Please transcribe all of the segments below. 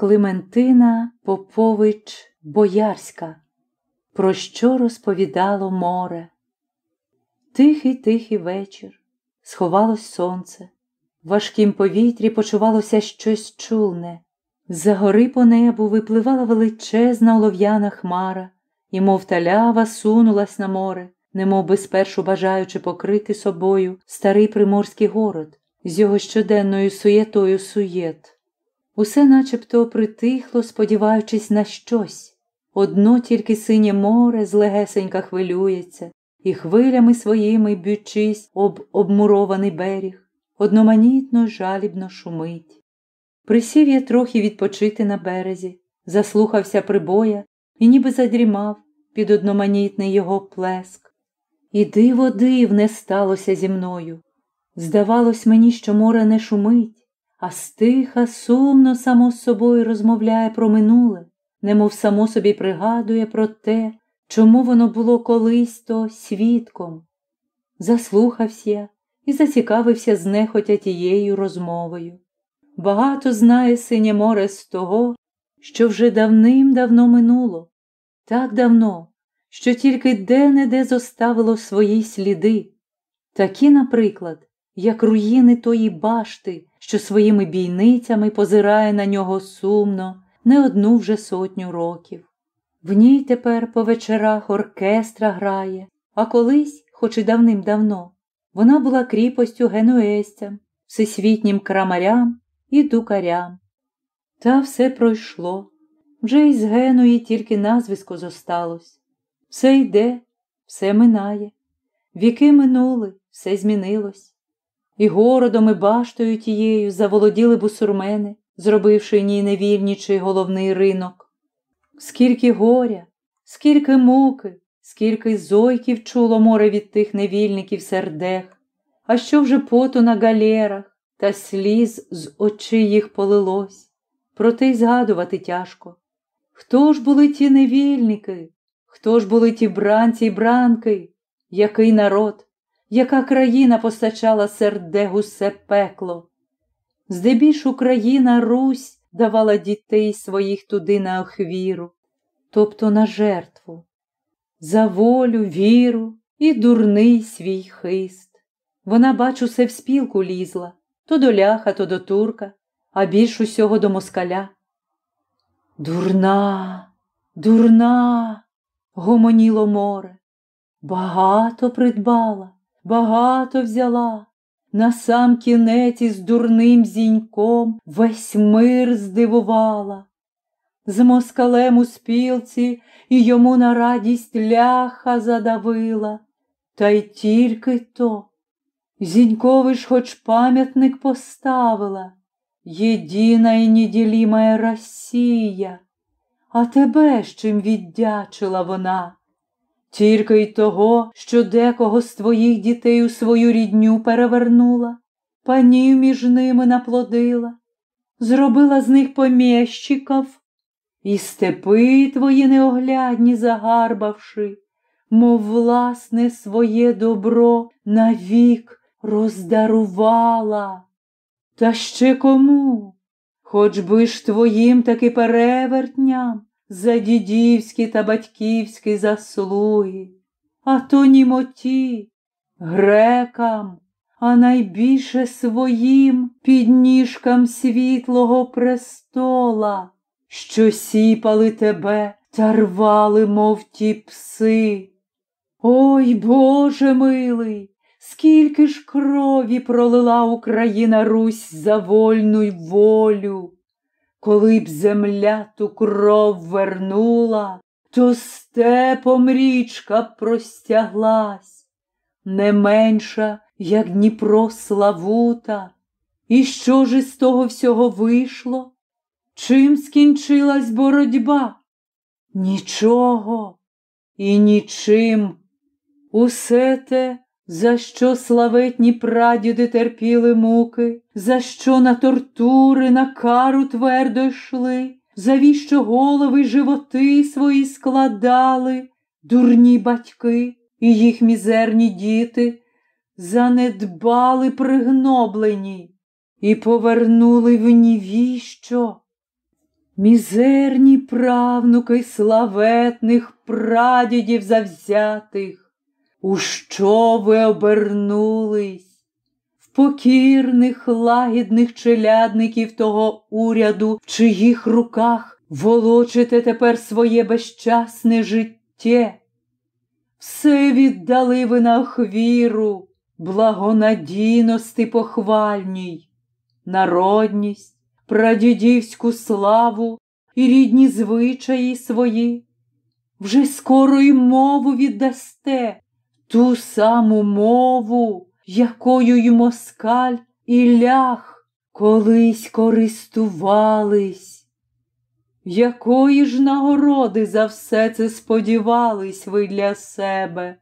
Клементина Попович Боярська. Про що розповідало море? Тихий тихий вечір, сховалось сонце, в важкім повітрі почувалося щось чулне. За гори по небу випливала величезна олов'яна хмара, і, мов талява, сунулась на море, немов би спершу бажаючи покрити собою старий приморський город з його щоденною суєтою суєт. Усе начебто притихло, сподіваючись на щось. Одно тільки синє море злегесенька хвилюється, і хвилями своїми б'ючись об обмурований берег, одноманітно жалібно шумить. Присів я трохи відпочити на березі, заслухався прибоя і ніби задрімав під одноманітний його плеск. І диво дивне сталося зі мною. Здавалось мені, що море не шумить, а стиха, сумно само з собою розмовляє про минуле, немов само собі пригадує про те, чому воно було колись то свідком. Заслухався і зацікавився знехотя тією розмовою. Багато знає синє море з того, що вже давним-давно минуло, так давно, що тільки де-не-де зоставило свої сліди, такі, наприклад, як руїни тої башти, що своїми бійницями позирає на нього сумно не одну вже сотню років. В ній тепер по вечорах оркестра грає, а колись, хоч і давним-давно, вона була кріпостю генуестям, всесвітнім крамарям і дукарям. Та все пройшло. Вже із Генуї тільки назвисько зосталось. Все йде, все минає. Віки минули, все змінилось. І городом, і баштою тією заволоділи бусурмени, зробивши ній невільничий головний ринок. Скільки горя, скільки муки, скільки зойків чуло море від тих невільників сердех, а що вже поту на галерах та сліз з очей їх полилось, проте й згадувати тяжко. Хто ж були ті невільники? Хто ж були ті бранці й бранки? Який народ, яка країна постачала серде гусе пекло? Здебільш Україна Русь давала дітей своїх туди на охвіру, тобто на жертву, за волю, віру і дурний свій хист. Вона, бачу, все в спілку лізла то до ляха, то до турка, а більш усього до москаля. Дурна, дурна, гомоніло море, багато придбала, багато взяла. На сам кінець із дурним зіньком весь мир здивувала. З москалем у спілці і йому на радість ляха задавила, та й тільки то. Зінькови ж хоч пам'ятник поставила, єдина і неділімая Росія, а тебе з чим віддячила вона, тільки й того, що декого з твоїх дітей у свою рідню перевернула, панів між ними наплодила, зробила з них поміщиків, і степи твої неоглядні загарбавши, мов власне своє добро навік роздарувала. Та ще кому? Хоч би ж твоїм таки перевертням за дідівські та батьківські заслуги, а то німоті, грекам, а найбільше своїм підніжкам світлого престола, що сіпали тебе та рвали, мов ті пси. Ой Боже милий, Скільки ж крові пролила Україна Русь за вольну волю, коли б земля ту кров вернула, то степом річка простяглась, не менша, як Дніпро Славута. І що ж із того всього вийшло? Чим скінчилась боротьба? Нічого і нічим. Усе те за що славетні прадіди терпіли муки, за що на тортури, на кару твердо йшли, завіщо голови животи свої складали, дурні батьки і їх мізерні діти, занедбали пригноблені і повернули в нівіщо. Мізерні правнуки славетних прадідів завзятих, у що ви обернулись, в покірних лагідних челядників того уряду, в чиїх руках волочите тепер своє безчасне життя. Все віддали ви на хвіру, благонадійності похвальній, народність, прадідівську славу і рідні звичаї свої. Вже скоро й мову віддасте, ту саму мову, якою й москаль і лях колись користувались. Якої ж нагороди за все це сподівались ви для себе?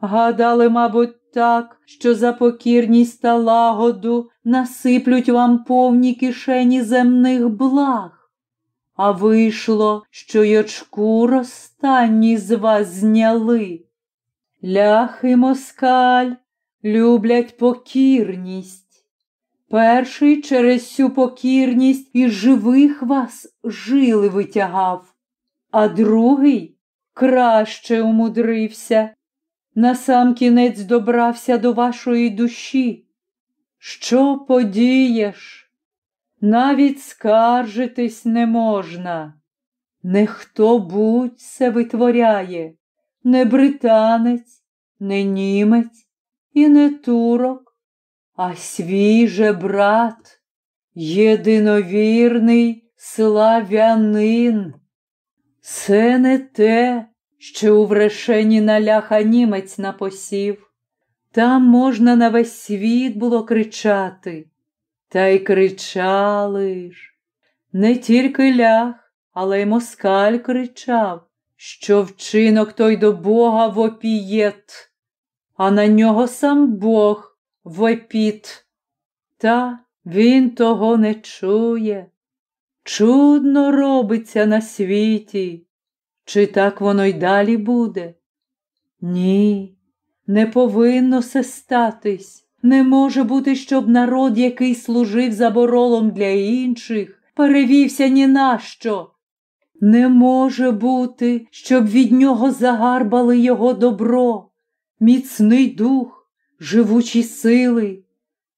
Гадали, мабуть, так, що за покірність та лагоду насиплють вам повні кишені земних благ, а вийшло, що й очку розстанні з вас зняли. Ляхи москаль люблять покірність. Перший через цю покірність із живих вас жили витягав, а другий краще умудрився, насамкінець добрався до вашої душі. Що подієш? Навіть скаржитись не можна. Не хто будь се витворяє, не британець, не німець і не турок а свіже брат, єдиновірний славянин. Це не те, що у врешені наляха німець напосів. Там можна на весь світ було кричати, та й кричали ж. Не тільки лях, але й москаль кричав, що вчинок той до Бога вопієт, а на нього сам Бог вопіт, та він того не чує. Чудно робиться на світі, чи так воно й далі буде? Ні, не повинно се статись. Не може бути, щоб народ, який служив заборолом для інших, перевівся ні на що. Не може бути, щоб від нього загарбали його добро, міцний дух, живучі сили,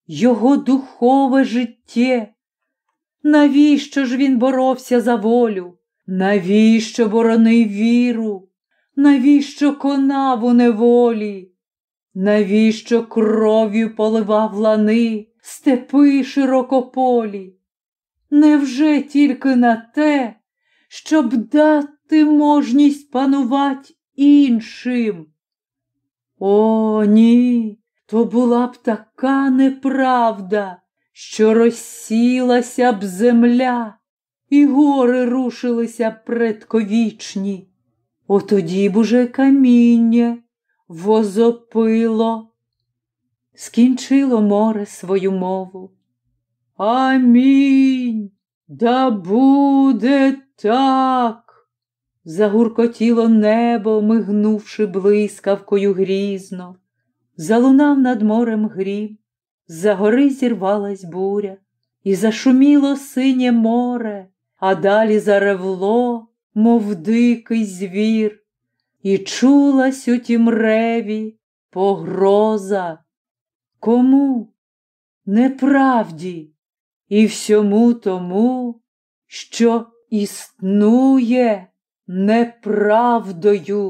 його духове життя. Навіщо ж він боровся за волю? Навіщо боронив віру? Навіщо конав у неволі? Навіщо кров'ю поливав лани, степи широкополі? Невже тільки на те, щоб дати можність панувати іншим? О, ні, то була б така неправда, що розсілася б земля, і гори рушилися предковічні. Отоді б уже каміння возопило, скінчило море свою мову. Амінь, да буде так. Загуркотіло небо, мигнувши блискавкою грізно залунав над морем грім, за гори зірвалась буря, і зашуміло синє море, а далі заревло, мов дикий звір, і чулась у тім реві погроза. Кому? Неправді і всьому тому, що існує неправдою.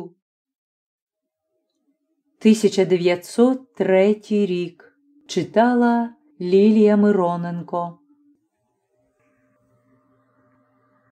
1903 рік читала Лілія Мироненко